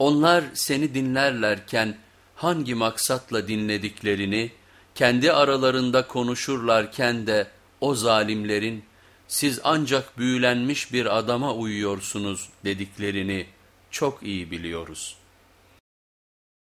Onlar seni dinlerlerken hangi maksatla dinlediklerini, kendi aralarında konuşurlarken de o zalimlerin siz ancak büyülenmiş bir adama uyuyorsunuz dediklerini çok iyi biliyoruz.''